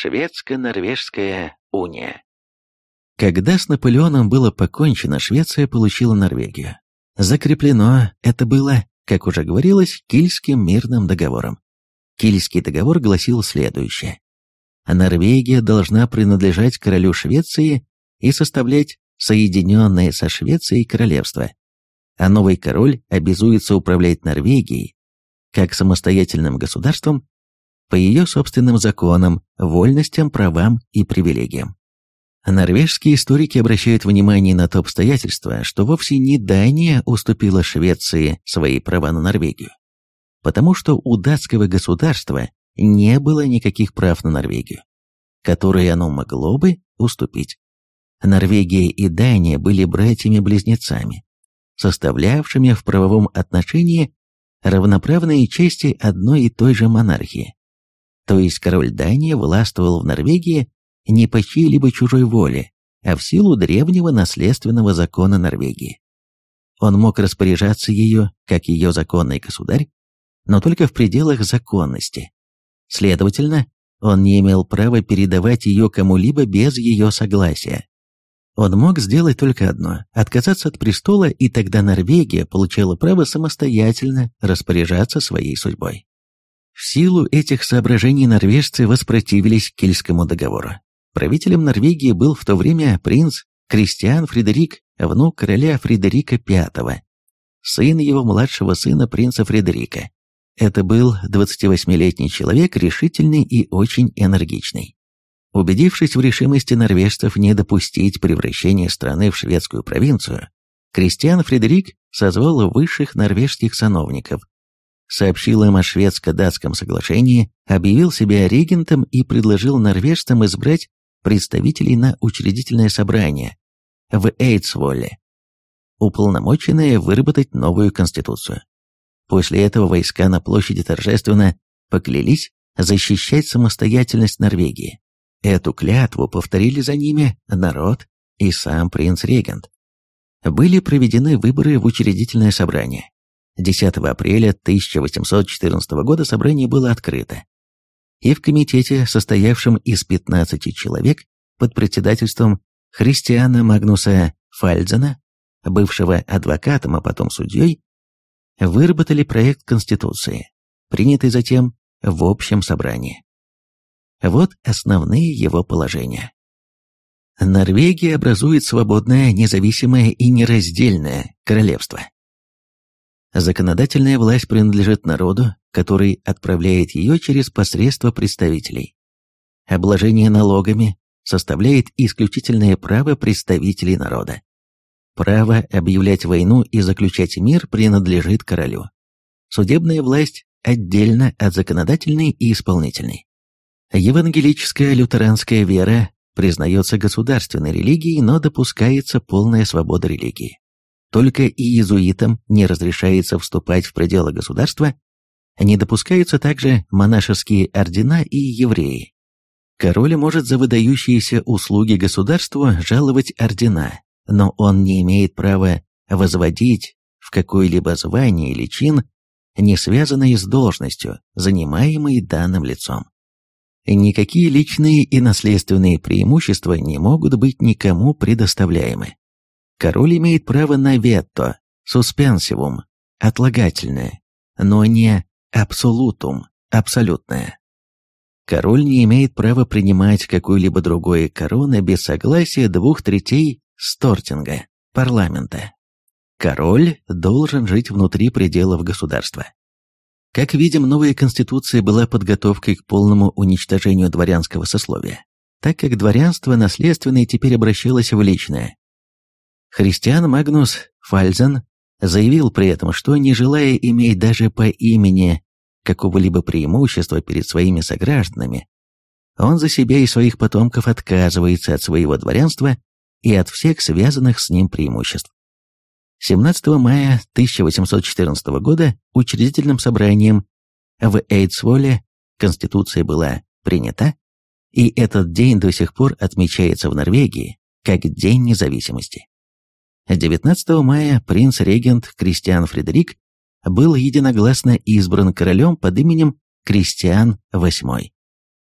Шведско-Норвежская уния. Когда с Наполеоном было покончено, Швеция получила Норвегию. Закреплено это было, как уже говорилось, Кильским мирным договором. Кильский договор гласил следующее. Норвегия должна принадлежать королю Швеции и составлять соединенное со Швецией королевство, а новый король обязуется управлять Норвегией как самостоятельным государством по ее собственным законам, вольностям, правам и привилегиям. Норвежские историки обращают внимание на то обстоятельство, что вовсе не Дания уступила Швеции свои права на Норвегию, потому что у датского государства не было никаких прав на Норвегию, которые оно могло бы уступить. Норвегия и Дания были братьями-близнецами, составлявшими в правовом отношении равноправные части одной и той же монархии. То есть король Дании властвовал в Норвегии не по чьей-либо чужой воле, а в силу древнего наследственного закона Норвегии. Он мог распоряжаться ее, как ее законный государь, но только в пределах законности. Следовательно, он не имел права передавать ее кому-либо без ее согласия. Он мог сделать только одно – отказаться от престола, и тогда Норвегия получила право самостоятельно распоряжаться своей судьбой. В силу этих соображений норвежцы воспротивились Кильскому договору. Правителем Норвегии был в то время принц Кристиан Фредерик, внук короля Фредерика V, сын его младшего сына принца Фредерика. Это был 28-летний человек, решительный и очень энергичный. Убедившись в решимости норвежцев не допустить превращения страны в шведскую провинцию, Кристиан Фредерик созвал высших норвежских сановников, сообщил им о шведско-датском соглашении, объявил себя регентом и предложил норвежцам избрать представителей на учредительное собрание в Эйдсволле, уполномоченное выработать новую конституцию. После этого войска на площади торжественно поклялись защищать самостоятельность Норвегии. Эту клятву повторили за ними народ и сам принц-регент. Были проведены выборы в учредительное собрание. 10 апреля 1814 года собрание было открыто и в комитете, состоявшем из 15 человек, под председательством Христиана Магнуса Фальдзена, бывшего адвокатом, а потом судьей, выработали проект Конституции, принятый затем в общем собрании. Вот основные его положения. Норвегия образует свободное, независимое и нераздельное королевство. Законодательная власть принадлежит народу, который отправляет ее через посредство представителей. Обложение налогами составляет исключительное право представителей народа. Право объявлять войну и заключать мир принадлежит королю. Судебная власть отдельно от законодательной и исполнительной. Евангелическая лютеранская вера признается государственной религией, но допускается полная свобода религии. Только и иезуитам не разрешается вступать в пределы государства не допускаются также монашеские ордена и евреи. Король может за выдающиеся услуги государству жаловать ордена, но он не имеет права возводить в какое-либо звание или чин, не связанное с должностью, занимаемой данным лицом. Никакие личные и наследственные преимущества не могут быть никому предоставляемы. Король имеет право на вето, суспенсивум, отлагательное, но не абсолютум, абсолютное. Король не имеет права принимать какое-либо другое короны без согласия двух третей стортинга, парламента. Король должен жить внутри пределов государства. Как видим, новая конституция была подготовкой к полному уничтожению дворянского сословия, так как дворянство наследственное теперь обращалось в личное. Христиан Магнус Фальзен заявил при этом, что не желая иметь даже по имени какого-либо преимущества перед своими согражданами, он за себя и своих потомков отказывается от своего дворянства и от всех связанных с ним преимуществ. 17 мая 1814 года учредительным собранием в Эйдсволе Конституция была принята, и этот день до сих пор отмечается в Норвегии как День независимости. 19 мая принц-регент Кристиан Фредерик был единогласно избран королем под именем Кристиан VIII.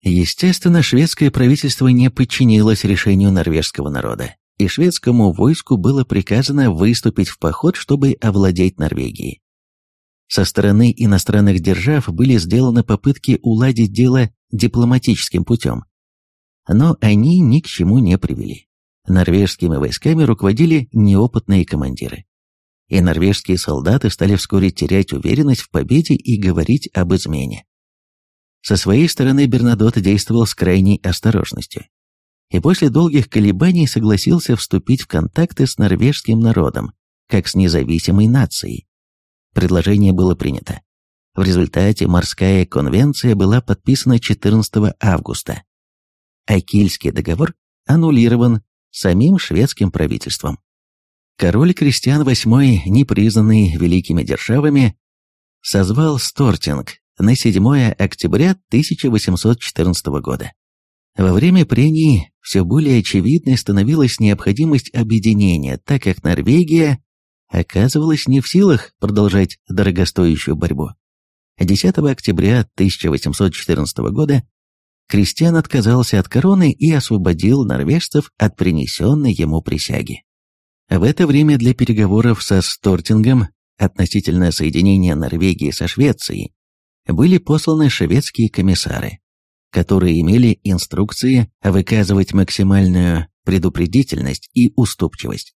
Естественно, шведское правительство не подчинилось решению норвежского народа, и шведскому войску было приказано выступить в поход, чтобы овладеть Норвегией. Со стороны иностранных держав были сделаны попытки уладить дело дипломатическим путем. Но они ни к чему не привели. Норвежскими войсками руководили неопытные командиры. И норвежские солдаты стали вскоре терять уверенность в победе и говорить об измене. Со своей стороны Бернадот действовал с крайней осторожностью. И после долгих колебаний согласился вступить в контакты с норвежским народом, как с независимой нацией. Предложение было принято. В результате морская конвенция была подписана 14 августа, а Кильский договор аннулирован самим шведским правительством. Король Кристиан VIII, непризнанный великими державами, созвал Стортинг на 7 октября 1814 года. Во время прений все более очевидной становилась необходимость объединения, так как Норвегия оказывалась не в силах продолжать дорогостоящую борьбу. 10 октября 1814 года Кристиан отказался от короны и освободил норвежцев от принесенной ему присяги. В это время для переговоров со Стортингом относительно соединения Норвегии со Швецией были посланы шведские комиссары, которые имели инструкции выказывать максимальную предупредительность и уступчивость.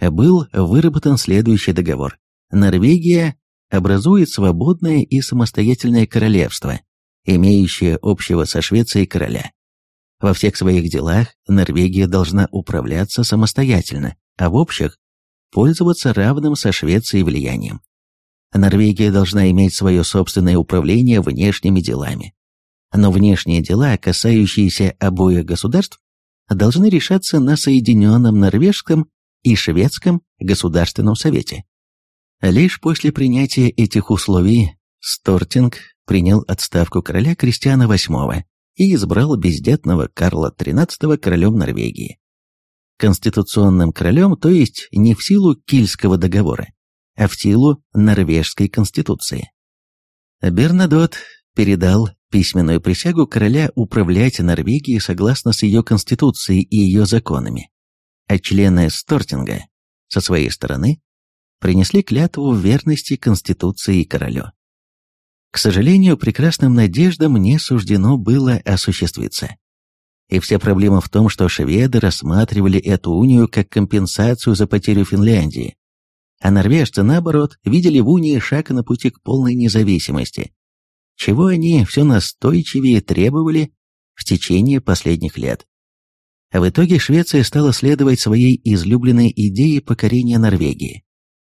Был выработан следующий договор. Норвегия образует свободное и самостоятельное королевство, имеющее общего со Швецией короля. Во всех своих делах Норвегия должна управляться самостоятельно, а в общих – пользоваться равным со Швецией влиянием. Норвегия должна иметь свое собственное управление внешними делами. Но внешние дела, касающиеся обоих государств, должны решаться на Соединенном Норвежском и Шведском Государственном Совете. Лишь после принятия этих условий Стортинг принял отставку короля Кристиана VIII и избрал бездетного Карла XIII королем Норвегии. Конституционным королем, то есть не в силу Кильского договора, а в силу Норвежской конституции. Бернадот передал письменную присягу короля управлять Норвегией согласно с ее конституцией и ее законами, а члены Стортинга, со своей стороны, принесли клятву верности конституции и королю. К сожалению, прекрасным надеждам не суждено было осуществиться. И вся проблема в том, что шведы рассматривали эту унию как компенсацию за потерю Финляндии, а норвежцы, наоборот, видели в унии шаг на пути к полной независимости, чего они все настойчивее требовали в течение последних лет. В итоге Швеция стала следовать своей излюбленной идее покорения Норвегии,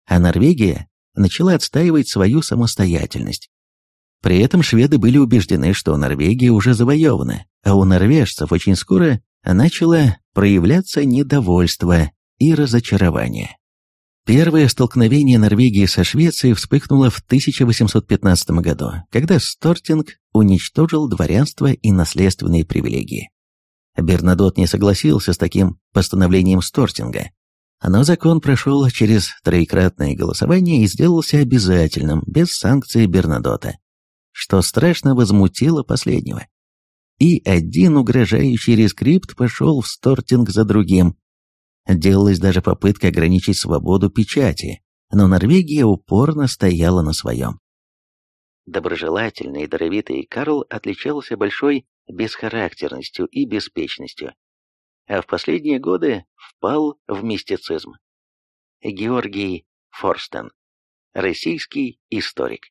а Норвегия начала отстаивать свою самостоятельность. При этом шведы были убеждены, что Норвегия уже завоевана, а у норвежцев очень скоро начало проявляться недовольство и разочарование. Первое столкновение Норвегии со Швецией вспыхнуло в 1815 году, когда Стортинг уничтожил дворянство и наследственные привилегии. Бернадот не согласился с таким постановлением Стортинга, но закон прошел через троекратное голосование и сделался обязательным, без санкций Бернадота что страшно возмутило последнего. И один угрожающий рескрипт пошел в стортинг за другим. Делалась даже попытка ограничить свободу печати, но Норвегия упорно стояла на своем. Доброжелательный и даровитый Карл отличался большой бесхарактерностью и беспечностью, а в последние годы впал в мистицизм. Георгий Форстен, российский историк.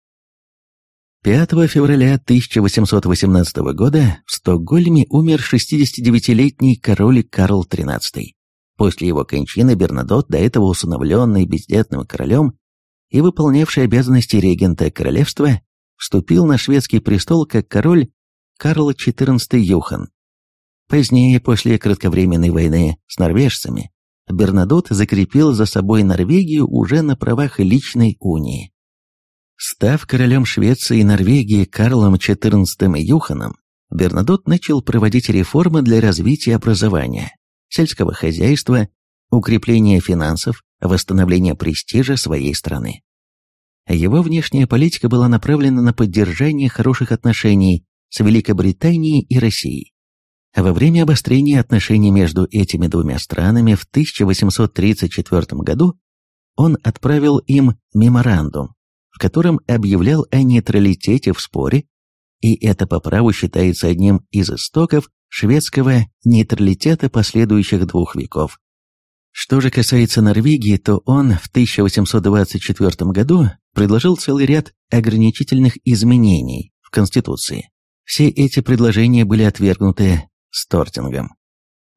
5 февраля 1818 года в Стокгольме умер 69-летний король Карл XIII. После его кончины Бернадот, до этого усыновленный бездетным королем и выполнявший обязанности регента королевства, вступил на шведский престол как король Карл XIV Юхан. Позднее, после кратковременной войны с норвежцами, Бернадот закрепил за собой Норвегию уже на правах личной унии. Став королем Швеции и Норвегии Карлом XIV Юханом, Бернадот начал проводить реформы для развития образования, сельского хозяйства, укрепления финансов, восстановления престижа своей страны. Его внешняя политика была направлена на поддержание хороших отношений с Великобританией и Россией. Во время обострения отношений между этими двумя странами в 1834 году он отправил им меморандум, в котором объявлял о нейтралитете в споре, и это по праву считается одним из истоков шведского нейтралитета последующих двух веков. Что же касается Норвегии, то он в 1824 году предложил целый ряд ограничительных изменений в Конституции. Все эти предложения были отвергнуты Стортингом.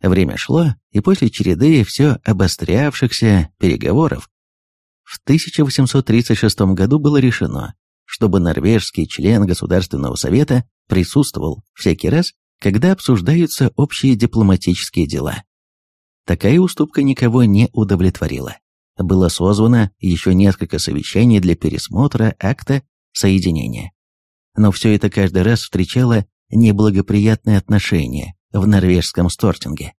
Время шло, и после череды все обострявшихся переговоров в 1836 году было решено, чтобы норвежский член Государственного совета присутствовал всякий раз, когда обсуждаются общие дипломатические дела. Такая уступка никого не удовлетворила. Было созвано еще несколько совещаний для пересмотра акта соединения. Но все это каждый раз встречало неблагоприятное отношение в норвежском Стортинге.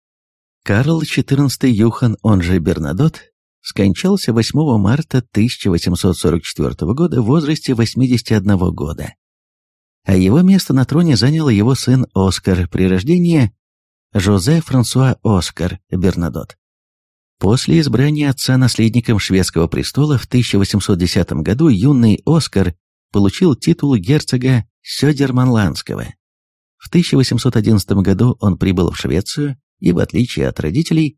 Карл XIV Юхан, он же Бернадот, скончался 8 марта 1844 года в возрасте 81 года. А его место на троне занял его сын Оскар при рождении Жозе Франсуа Оскар Бернадот. После избрания отца наследником шведского престола в 1810 году юный Оскар получил титул герцога Сёдерманландского. В 1811 году он прибыл в Швецию и, в отличие от родителей,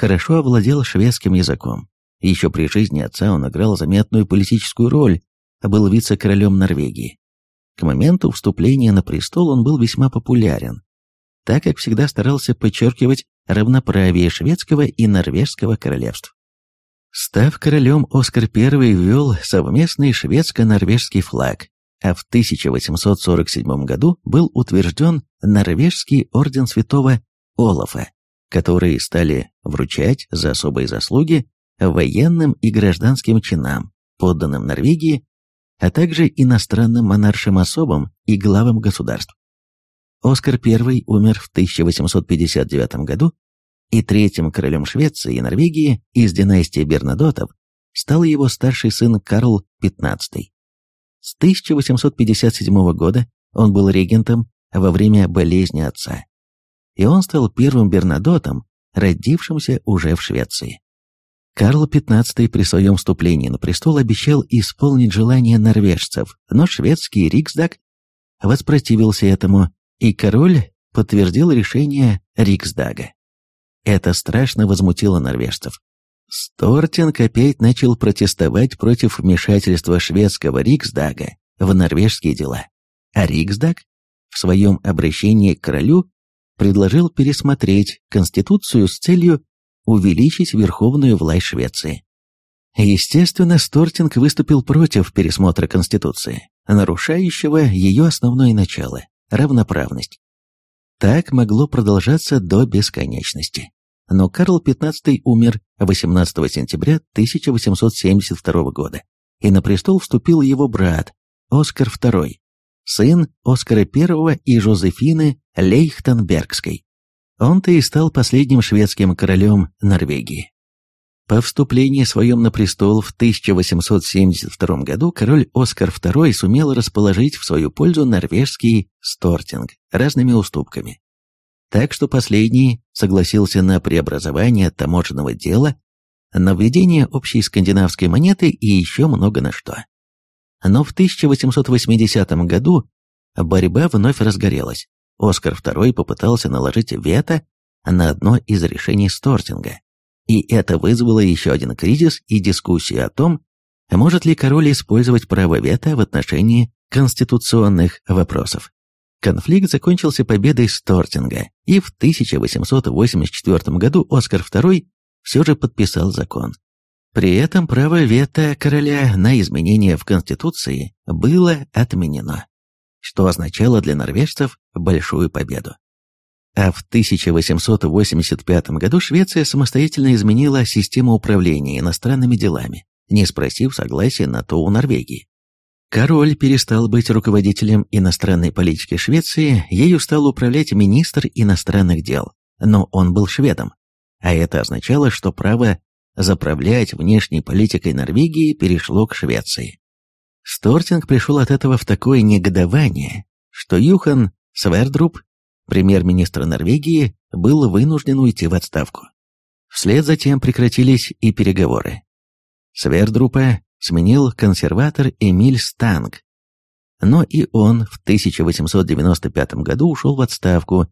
хорошо овладел шведским языком. Еще при жизни отца он играл заметную политическую роль, а был вице-королем Норвегии. К моменту вступления на престол он был весьма популярен, так как всегда старался подчеркивать равноправие шведского и норвежского королевств. Став королем, Оскар I ввел совместный шведско-норвежский флаг, а в 1847 году был утвержден Норвежский орден святого Олафа, который стали вручать за особые заслуги военным и гражданским чинам, подданным Норвегии, а также иностранным монаршим особам и главам государств. Оскар I умер в 1859 году, и третьим королем Швеции и Норвегии из династии Бернадотов стал его старший сын Карл XV. С 1857 года он был регентом во время болезни отца, и он стал первым Бернадотом, родившимся уже в Швеции. Карл XV при своем вступлении на престол обещал исполнить желания норвежцев, но шведский Риксдаг воспротивился этому, и король подтвердил решение Риксдага. Это страшно возмутило норвежцев. Стортинг опять начал протестовать против вмешательства шведского Риксдага в норвежские дела, а Риксдаг в своем обращении к королю предложил пересмотреть Конституцию с целью увеличить верховную власть Швеции. Естественно, Стортинг выступил против пересмотра Конституции, нарушающего ее основное начало – равноправность. Так могло продолжаться до бесконечности. Но Карл XV умер 18 сентября 1872 года, и на престол вступил его брат Оскар II, сын Оскара I и Жозефины Лейхтенбергской. Он-то и стал последним шведским королем Норвегии. По вступлении своем на престол в 1872 году король Оскар II сумел расположить в свою пользу норвежский Стортинг разными уступками. Так что последний согласился на преобразование таможенного дела, на введение общей скандинавской монеты и еще много на что. Но в 1880 году борьба вновь разгорелась. Оскар II попытался наложить вето на одно из решений Стортинга, и это вызвало еще один кризис и дискуссию о том, может ли король использовать право вето в отношении конституционных вопросов. Конфликт закончился победой Стортинга, и в 1884 году Оскар II все же подписал закон. При этом право вето короля на изменения в Конституции было отменено что означало для норвежцев большую победу. А в 1885 году Швеция самостоятельно изменила систему управления иностранными делами, не спросив согласия на то у Норвегии. Король перестал быть руководителем иностранной политики Швеции, ею стал управлять министр иностранных дел, но он был шведом, а это означало, что право заправлять внешней политикой Норвегии перешло к Швеции. Стортинг пришел от этого в такое негодование, что Юхан Свердруп, премьер-министр Норвегии, был вынужден уйти в отставку. Вслед за тем прекратились и переговоры. Свердрупа сменил консерватор Эмиль Станг, но и он в 1895 году ушел в отставку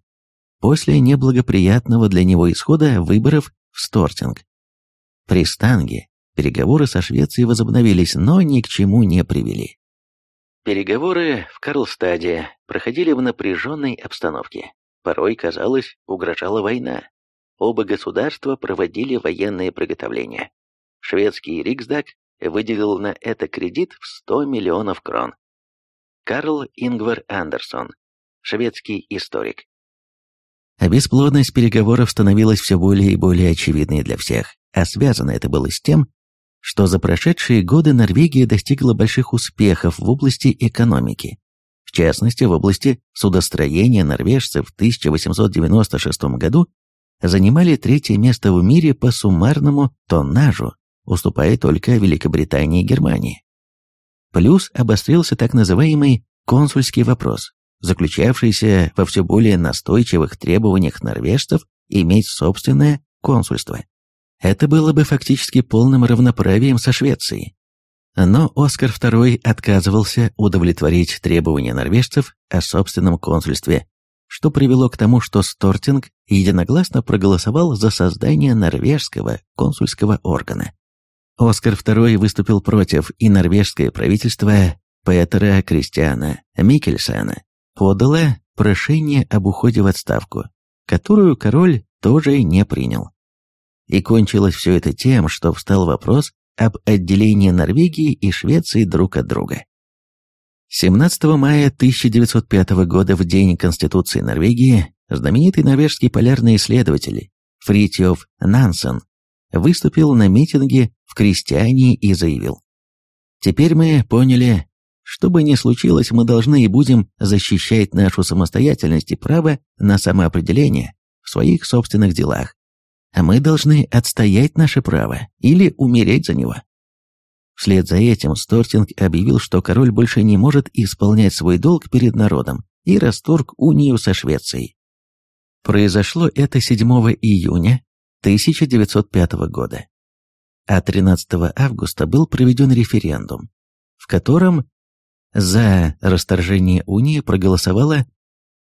после неблагоприятного для него исхода выборов в Стортинг. При Станге переговоры со Швецией возобновились, но ни к чему не привели. Переговоры в Карлстаде проходили в напряженной обстановке. Порой, казалось, угрожала война. Оба государства проводили военные приготовления. Шведский Риксдаг выделил на это кредит в 100 миллионов крон. Карл Ингвар Андерсон, шведский историк. Бесплодность переговоров становилась все более и более очевидной для всех, а связано это было с тем, что за прошедшие годы Норвегия достигла больших успехов в области экономики. В частности, в области судостроения норвежцы в 1896 году занимали третье место в мире по суммарному тоннажу, уступая только Великобритании и Германии. Плюс обострился так называемый консульский вопрос, заключавшийся во все более настойчивых требованиях норвежцев иметь собственное консульство. Это было бы фактически полным равноправием со Швецией. Но Оскар II отказывался удовлетворить требования норвежцев о собственном консульстве, что привело к тому, что Стортинг единогласно проголосовал за создание норвежского консульского органа. Оскар II выступил против, и норвежское правительство Петера Кристиана Микельсена подало прошение об уходе в отставку, которую король тоже не принял. И кончилось все это тем, что встал вопрос об отделении Норвегии и Швеции друг от друга. 17 мая 1905 года, в день Конституции Норвегии, знаменитый норвежский полярный исследователь Фритьев Нансен выступил на митинге в Крестьяне и заявил, «Теперь мы поняли, что бы ни случилось, мы должны и будем защищать нашу самостоятельность и право на самоопределение в своих собственных делах мы должны отстоять наше право или умереть за него. Вслед за этим Стортинг объявил, что король больше не может исполнять свой долг перед народом и расторг унию со Швецией. Произошло это 7 июня 1905 года. А 13 августа был проведен референдум, в котором за расторжение унии проголосовало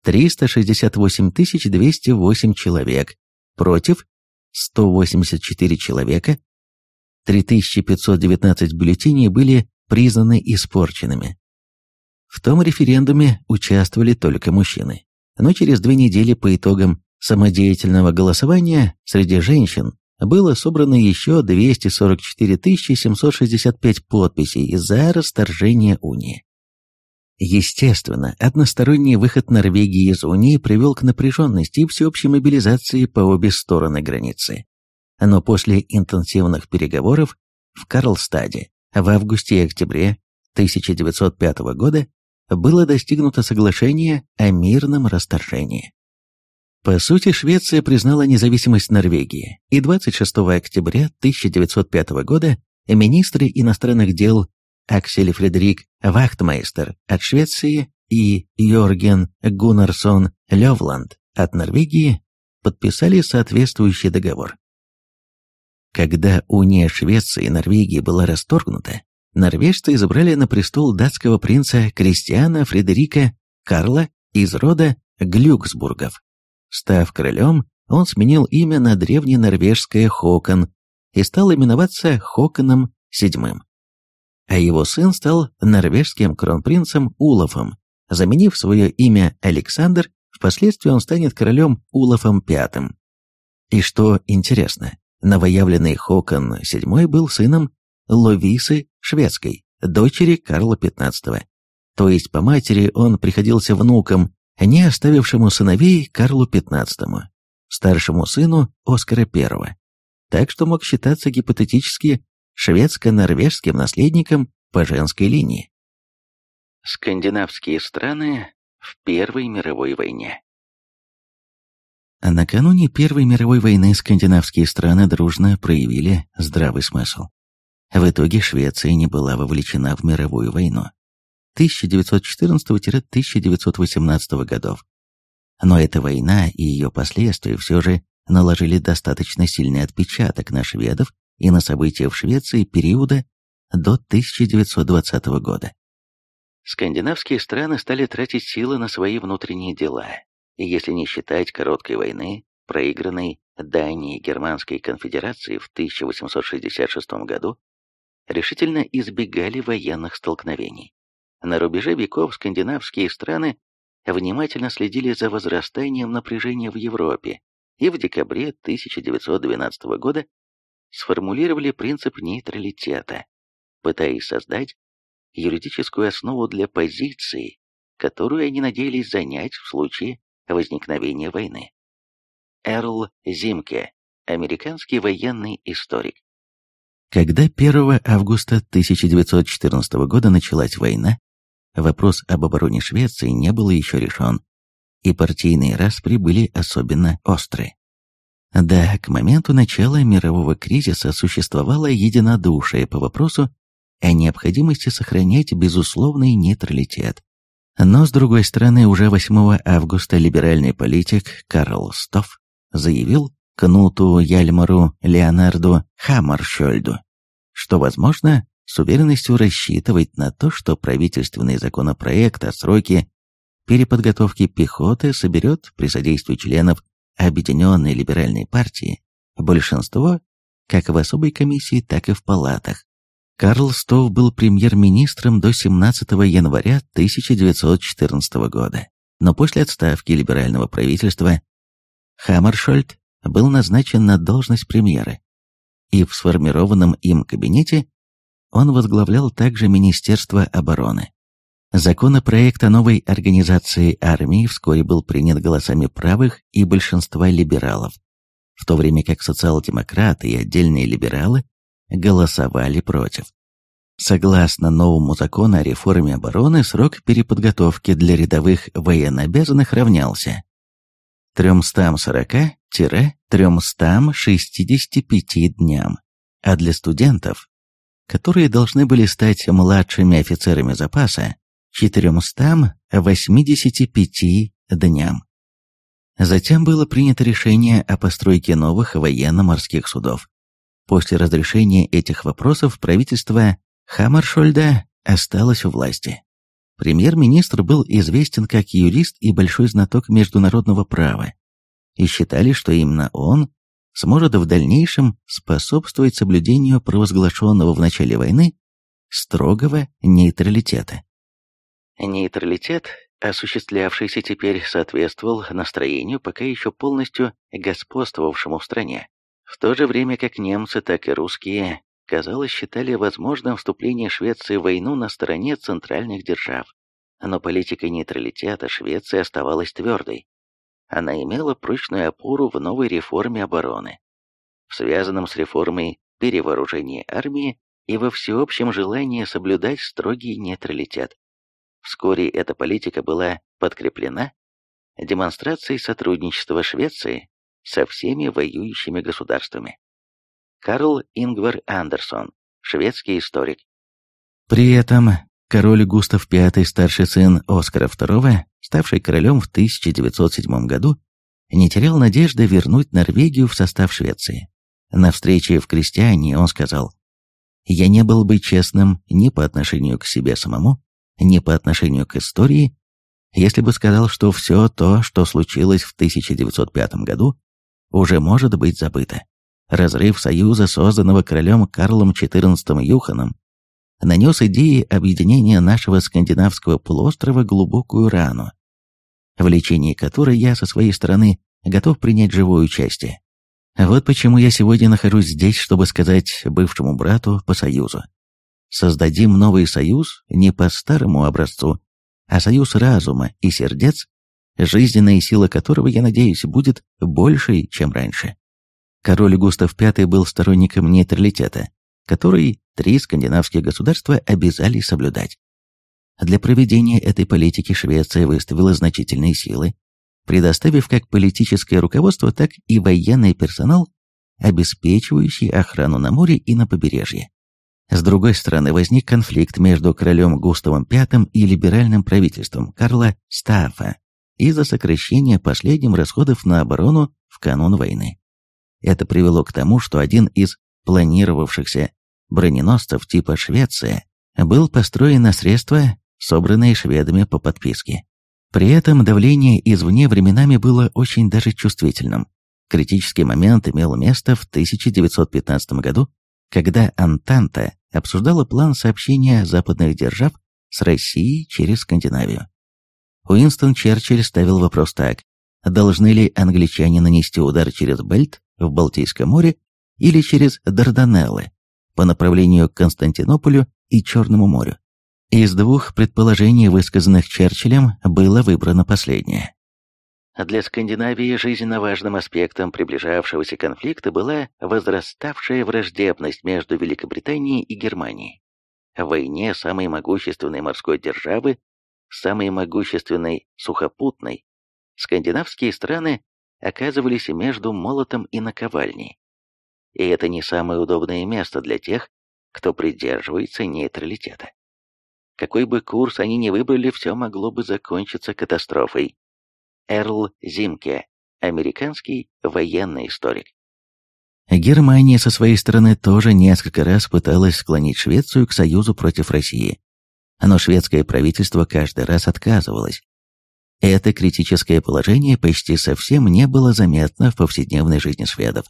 368 208 человек, против 184 человека, 3519 бюллетеней были признаны испорченными. В том референдуме участвовали только мужчины, но через две недели по итогам самодеятельного голосования среди женщин было собрано еще 244 765 подписей за расторжение унии. Естественно, односторонний выход Норвегии из Унии привел к напряженности и всеобщей мобилизации по обе стороны границы. Но после интенсивных переговоров в Карлстаде в августе и октябре 1905 года было достигнуто соглашение о мирном расторжении. По сути, Швеция признала независимость Норвегии, и 26 октября 1905 года министры иностранных дел Аксель Фредерик Вахтмейстер от Швеции и Йорген Гуннарсон Левланд от Норвегии подписали соответствующий договор. Когда уния Швеции и Норвегии была расторгнута, норвежцы избрали на престол датского принца Кристиана Фредерика Карла из рода Глюксбургов. Став королем, он сменил имя на древненорвежское Хокон и стал именоваться Хоконом VII а его сын стал норвежским кронпринцем Улафом. Заменив свое имя Александр, впоследствии он станет королем Улафом V. И что интересно, новоявленный Хокон VII был сыном Ловисы Шведской, дочери Карла XV. То есть по матери он приходился внуком, не оставившему сыновей Карлу XV, старшему сыну Оскара I. Так что мог считаться гипотетически шведско-норвежским наследником по женской линии. Скандинавские страны в Первой мировой войне а Накануне Первой мировой войны скандинавские страны дружно проявили здравый смысл. В итоге Швеция не была вовлечена в мировую войну. 1914-1918 годов. Но эта война и ее последствия все же наложили достаточно сильный отпечаток на шведов и на события в Швеции периода до 1920 года. Скандинавские страны стали тратить силы на свои внутренние дела, и если не считать короткой войны, проигранной Дании Германской конфедерации в 1866 году, решительно избегали военных столкновений. На рубеже веков скандинавские страны внимательно следили за возрастанием напряжения в Европе и в декабре 1912 года сформулировали принцип нейтралитета, пытаясь создать юридическую основу для позиции, которую они надеялись занять в случае возникновения войны. Эрл Зимке, американский военный историк. Когда 1 августа 1914 года началась война, вопрос об обороне Швеции не был еще решен, и партийные распри были особенно остры. Да, к моменту начала мирового кризиса существовало единодушие по вопросу о необходимости сохранять безусловный нейтралитет. Но, с другой стороны, уже 8 августа либеральный политик Карл Стофф заявил Кнуту Яльмару Леонарду Хаммаршольду, что, возможно, с уверенностью рассчитывать на то, что правительственный законопроект о сроке переподготовки пехоты соберет при содействии членов Объединенной либеральной партии большинство как в особой комиссии, так и в палатах. Карл Стов был премьер-министром до 17 января 1914 года, но после отставки либерального правительства Хаммершольд был назначен на должность премьера, и в сформированном им кабинете он возглавлял также Министерство обороны. Законопроект о новой организации армии вскоре был принят голосами правых и большинства либералов, в то время как социал-демократы и отдельные либералы голосовали против. Согласно новому закону о реформе обороны, срок переподготовки для рядовых военнообязанных равнялся 340-365 дням, а для студентов, которые должны были стать младшими офицерами запаса, 485 дням. Затем было принято решение о постройке новых военно-морских судов. После разрешения этих вопросов правительство Хаммершольда осталось у власти. Премьер-министр был известен как юрист и большой знаток международного права, и считали, что именно он сможет в дальнейшем способствовать соблюдению провозглашенного в начале войны строгого нейтралитета. Нейтралитет, осуществлявшийся теперь, соответствовал настроению, пока еще полностью господствовавшему в стране. В то же время как немцы, так и русские, казалось, считали возможным вступление Швеции в войну на стороне центральных держав. Но политика нейтралитета Швеции оставалась твердой. Она имела прочную опору в новой реформе обороны, в связанном с реформой перевооружения армии и во всеобщем желании соблюдать строгий нейтралитет. Вскоре эта политика была подкреплена демонстрацией сотрудничества Швеции со всеми воюющими государствами. Карл Ингвар Андерсон, шведский историк. При этом король Густав V, старший сын Оскара II, ставший королем в 1907 году, не терял надежды вернуть Норвегию в состав Швеции. На встрече в Крестьяне он сказал, «Я не был бы честным ни по отношению к себе самому, ни по отношению к истории, если бы сказал, что все то, что случилось в 1905 году, уже может быть забыто. Разрыв союза, созданного королем Карлом XIV Юханом, нанес идее объединения нашего скандинавского полуострова глубокую рану, в лечении которой я со своей стороны готов принять живое участие. Вот почему я сегодня нахожусь здесь, чтобы сказать бывшему брату по союзу. Создадим новый союз не по старому образцу, а союз разума и сердец, жизненная сила которого, я надеюсь, будет большей, чем раньше. Король Густав V был сторонником нейтралитета, который три скандинавские государства обязали соблюдать. Для проведения этой политики Швеция выставила значительные силы, предоставив как политическое руководство, так и военный персонал, обеспечивающий охрану на море и на побережье. С другой стороны, возник конфликт между королем Густавом V и либеральным правительством Карла Стаффа из-за сокращения последним расходов на оборону в канун войны. Это привело к тому, что один из планировавшихся броненосцев типа «Швеция» был построен на средства, собранные шведами по подписке. При этом давление извне временами было очень даже чувствительным. Критический момент имел место в 1915 году, когда Антанта обсуждала план сообщения западных держав с Россией через Скандинавию. Уинстон Черчилль ставил вопрос так, должны ли англичане нанести удар через Бельт в Балтийском море или через Дарданеллы по направлению к Константинополю и Черному морю. Из двух предположений, высказанных Черчиллем, было выбрано последнее. Для Скандинавии жизненно важным аспектом приближавшегося конфликта была возраставшая враждебность между Великобританией и Германией. В войне самой могущественной морской державы, самой могущественной сухопутной, скандинавские страны оказывались между молотом и наковальней. И это не самое удобное место для тех, кто придерживается нейтралитета. Какой бы курс они ни выбрали, все могло бы закончиться катастрофой. Эрл Зимке, американский военный историк. Германия со своей стороны тоже несколько раз пыталась склонить Швецию к союзу против России. Но шведское правительство каждый раз отказывалось. Это критическое положение почти совсем не было заметно в повседневной жизни шведов.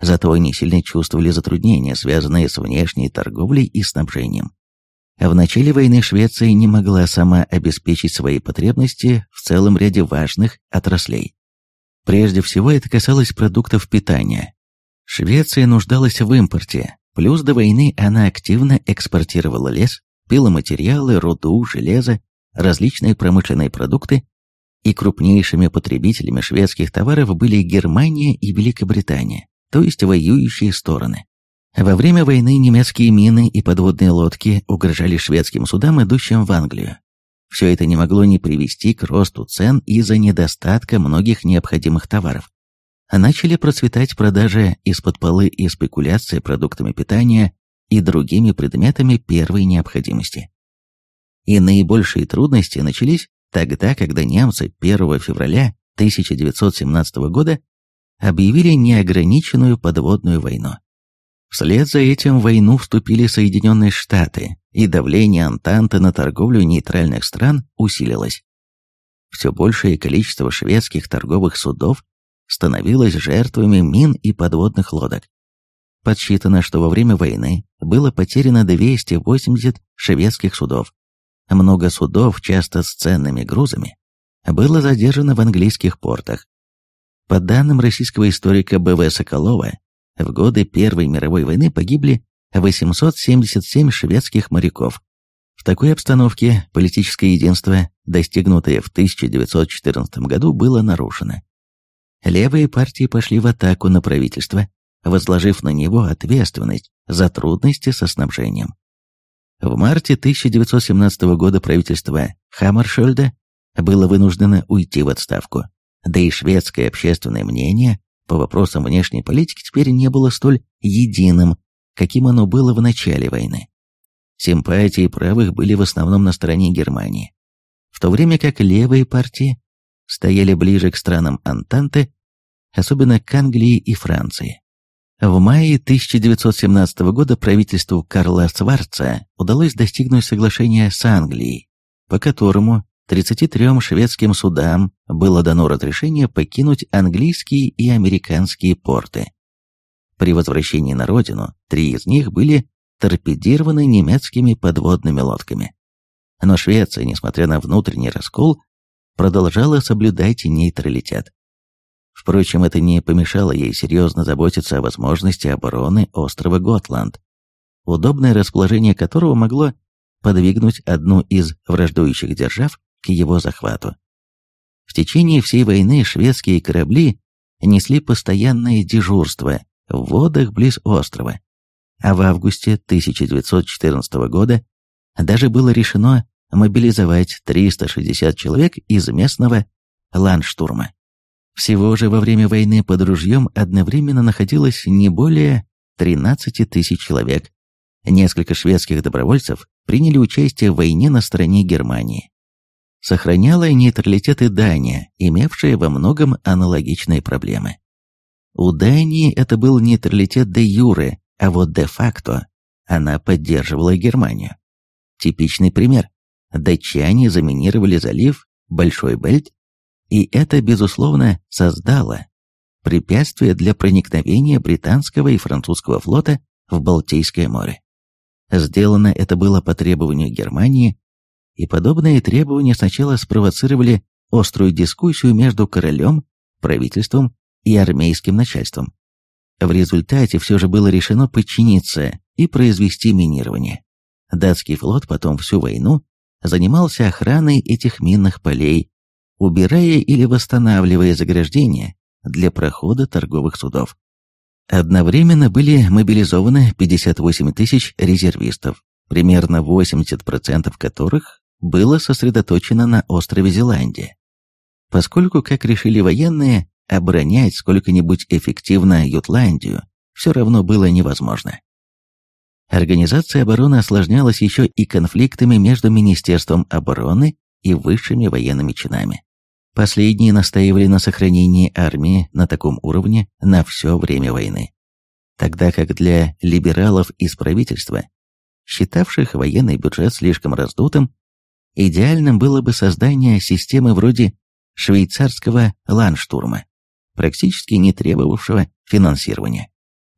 Зато они сильно чувствовали затруднения, связанные с внешней торговлей и снабжением. В начале войны Швеция не могла сама обеспечить свои потребности целом ряде важных отраслей. Прежде всего это касалось продуктов питания. Швеция нуждалась в импорте, плюс до войны она активно экспортировала лес, пиломатериалы, руду, железо, различные промышленные продукты, и крупнейшими потребителями шведских товаров были Германия и Великобритания, то есть воюющие стороны. Во время войны немецкие мины и подводные лодки угрожали шведским судам, идущим в Англию. Все это не могло не привести к росту цен из-за недостатка многих необходимых товаров. Начали процветать продажи из-под полы и спекуляции продуктами питания и другими предметами первой необходимости. И наибольшие трудности начались тогда, когда немцы 1 февраля 1917 года объявили неограниченную подводную войну. Вслед за этим в войну вступили Соединенные Штаты, и давление Антанты на торговлю нейтральных стран усилилось. Все большее количество шведских торговых судов становилось жертвами мин и подводных лодок. Подсчитано, что во время войны было потеряно 280 шведских судов. Много судов, часто с ценными грузами, было задержано в английских портах. По данным российского историка Б.В. Соколова, в годы Первой мировой войны погибли 877 шведских моряков. В такой обстановке политическое единство, достигнутое в 1914 году, было нарушено. Левые партии пошли в атаку на правительство, возложив на него ответственность за трудности со снабжением. В марте 1917 года правительство Хаммершельда было вынуждено уйти в отставку, да и шведское общественное мнение по вопросам внешней политики теперь не было столь единым, каким оно было в начале войны. Симпатии правых были в основном на стороне Германии, в то время как левые партии стояли ближе к странам Антанты, особенно к Англии и Франции. В мае 1917 года правительству Карла Сварца удалось достигнуть соглашения с Англией, по которому 33 шведским судам было дано разрешение покинуть английские и американские порты. При возвращении на родину три из них были торпедированы немецкими подводными лодками. Но Швеция, несмотря на внутренний раскол, продолжала соблюдать нейтралитет. Впрочем, это не помешало ей серьезно заботиться о возможности обороны острова Готланд, удобное расположение которого могло подвигнуть одну из враждующих держав к его захвату. В течение всей войны шведские корабли несли постоянное дежурство в водах близ острова, а в августе 1914 года даже было решено мобилизовать 360 человек из местного ландштурма. Всего же во время войны под ружьем одновременно находилось не более 13 тысяч человек, Несколько шведских добровольцев приняли участие в войне на стороне Германии. Сохраняла нейтралитет и Дания, имевшая во многом аналогичные проблемы. У Дании это был нейтралитет де юре, а вот де-факто она поддерживала Германию. Типичный пример. Датчане заминировали залив Большой Бельт, и это, безусловно, создало препятствие для проникновения британского и французского флота в Балтийское море. Сделано это было по требованию Германии, и подобные требования сначала спровоцировали острую дискуссию между королем, правительством и армейским начальством. В результате все же было решено подчиниться и произвести минирование. Датский флот потом всю войну занимался охраной этих минных полей, убирая или восстанавливая заграждения для прохода торговых судов. Одновременно были мобилизованы 58 тысяч резервистов, примерно 80% которых было сосредоточено на острове Зеландия. Поскольку, как решили военные, оборонять сколько-нибудь эффективно Ютландию все равно было невозможно. Организация обороны осложнялась еще и конфликтами между Министерством обороны и высшими военными чинами. Последние настаивали на сохранении армии на таком уровне на все время войны. Тогда как для либералов из правительства, считавших военный бюджет слишком раздутым, идеальным было бы создание системы вроде швейцарского ланштурма, практически не требовавшего финансирования.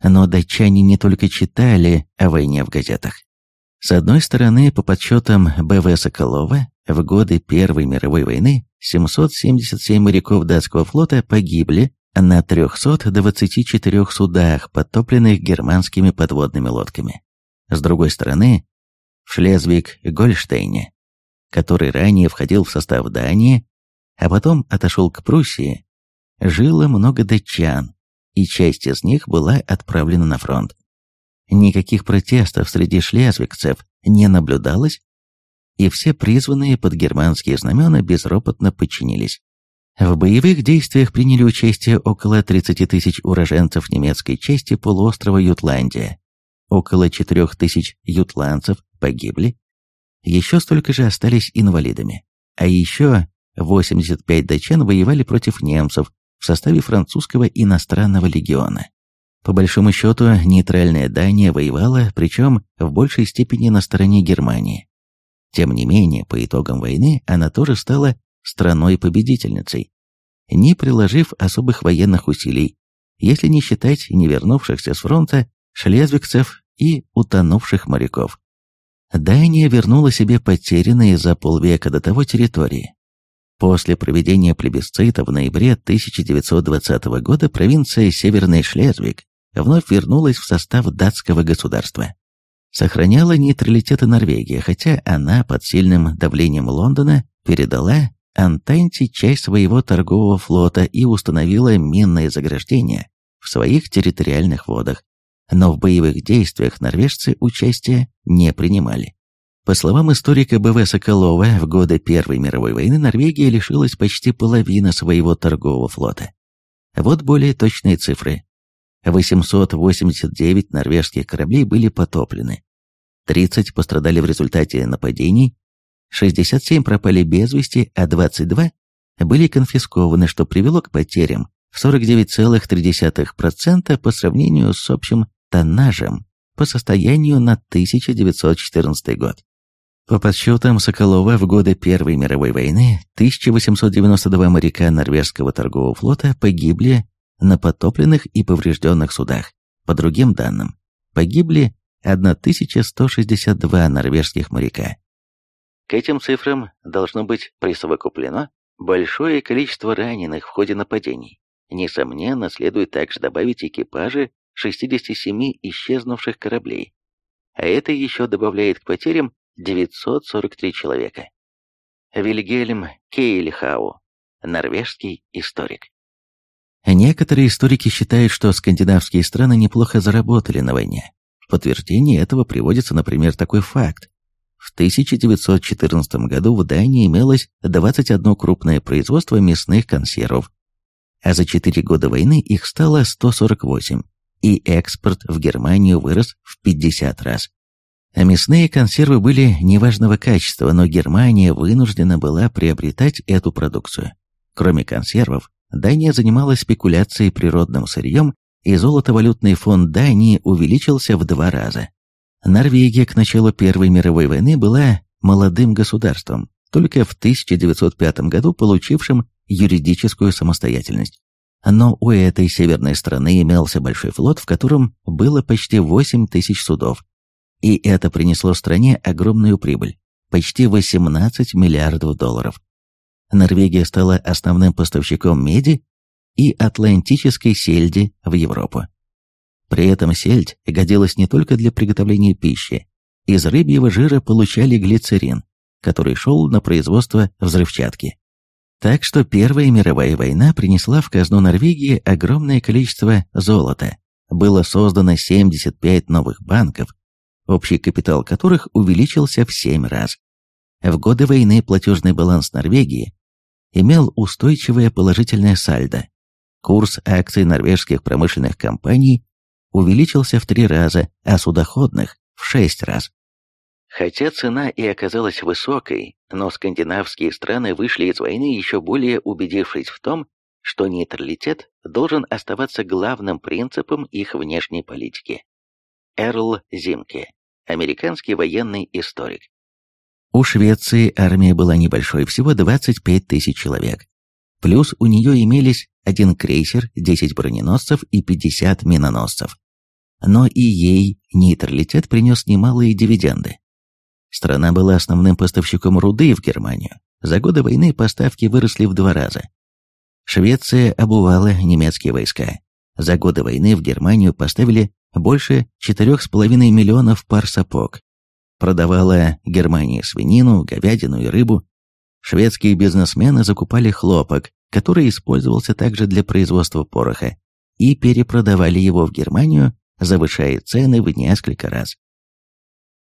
Но датчане не только читали о войне в газетах. С одной стороны, по подсчетам Б.В. Соколова, в годы Первой мировой войны 777 моряков датского флота погибли на 324 судах, подтопленных германскими подводными лодками. С другой стороны, в Шлезвиг-Гольштейне, который ранее входил в состав Дании, а потом отошел к Пруссии, жило много датчан, и часть из них была отправлена на фронт. Никаких протестов среди шлезвигцев не наблюдалось, и все призванные под германские знамена безропотно подчинились. В боевых действиях приняли участие около 30 тысяч уроженцев немецкой части полуострова Ютландия. Около 4 тысяч ютландцев погибли, еще столько же остались инвалидами. А еще 85 датчан воевали против немцев в составе французского иностранного легиона. По большому счету, нейтральная Дания воевала, причем в большей степени на стороне Германии. Тем не менее, по итогам войны она тоже стала страной-победительницей, не приложив особых военных усилий, если не считать не вернувшихся с фронта шлезвигцев и утонувших моряков. Дания вернула себе потерянные за полвека до того территории, После проведения плебисцита в ноябре 1920 года провинция Северный Шлезвиг вновь вернулась в состав датского государства. Сохраняла нейтралитет Норвегия, хотя она под сильным давлением Лондона передала Антанте часть своего торгового флота и установила минные заграждения в своих территориальных водах, но в боевых действиях норвежцы участия не принимали. По словам историка Б.В. Соколова, в годы Первой мировой войны Норвегия лишилась почти половины своего торгового флота. Вот более точные цифры. 889 норвежских кораблей были потоплены, 30 пострадали в результате нападений, 67 пропали без вести, а 22 были конфискованы, что привело к потерям в 49,3% по сравнению с общим тоннажем по состоянию на 1914 год. По подсчетам Соколова, в годы Первой мировой войны 1892 моряка норвежского торгового флота погибли на потопленных и поврежденных судах. По другим данным, погибли 1162 норвежских моряка. К этим цифрам должно быть присовокуплено большое количество раненых в ходе нападений. Несомненно, следует также добавить экипажи 67 исчезнувших кораблей. А это еще добавляет к потерям 943 человека. Вильгельм Кейльхау, норвежский историк. Некоторые историки считают, что скандинавские страны неплохо заработали на войне. В подтверждение этого приводится, например, такой факт. В 1914 году в Дании имелось 21 крупное производство мясных консервов, а за 4 года войны их стало 148, и экспорт в Германию вырос в 50 раз. А мясные консервы были неважного качества, но Германия вынуждена была приобретать эту продукцию. Кроме консервов, Дания занималась спекуляцией природным сырьем, и золотовалютный фонд Дании увеличился в два раза. Норвегия к началу Первой мировой войны была молодым государством, только в 1905 году получившим юридическую самостоятельность. Но у этой северной страны имелся большой флот, в котором было почти 8 тысяч судов. И это принесло стране огромную прибыль – почти 18 миллиардов долларов. Норвегия стала основным поставщиком меди и атлантической сельди в Европу. При этом сельдь годилась не только для приготовления пищи. Из рыбьего жира получали глицерин, который шел на производство взрывчатки. Так что Первая мировая война принесла в казну Норвегии огромное количество золота. Было создано 75 новых банков, общий капитал которых увеличился в 7 раз. В годы войны платежный баланс Норвегии имел устойчивое положительное сальдо. Курс акций норвежских промышленных компаний увеличился в три раза, а судоходных – в шесть раз. Хотя цена и оказалась высокой, но скандинавские страны вышли из войны еще более убедившись в том, что нейтралитет должен оставаться главным принципом их внешней политики. Эрл Зимке, американский военный историк. У Швеции армия была небольшой, всего 25 тысяч человек. Плюс у нее имелись один крейсер, 10 броненосцев и 50 миноносцев. Но и ей нейтралитет принес немалые дивиденды. Страна была основным поставщиком руды в Германию. За годы войны поставки выросли в два раза. Швеция обувала немецкие войска. За годы войны в Германию поставили больше 4,5 миллионов пар сапог. Продавала Германия свинину, говядину и рыбу. Шведские бизнесмены закупали хлопок, который использовался также для производства пороха, и перепродавали его в Германию, завышая цены в несколько раз.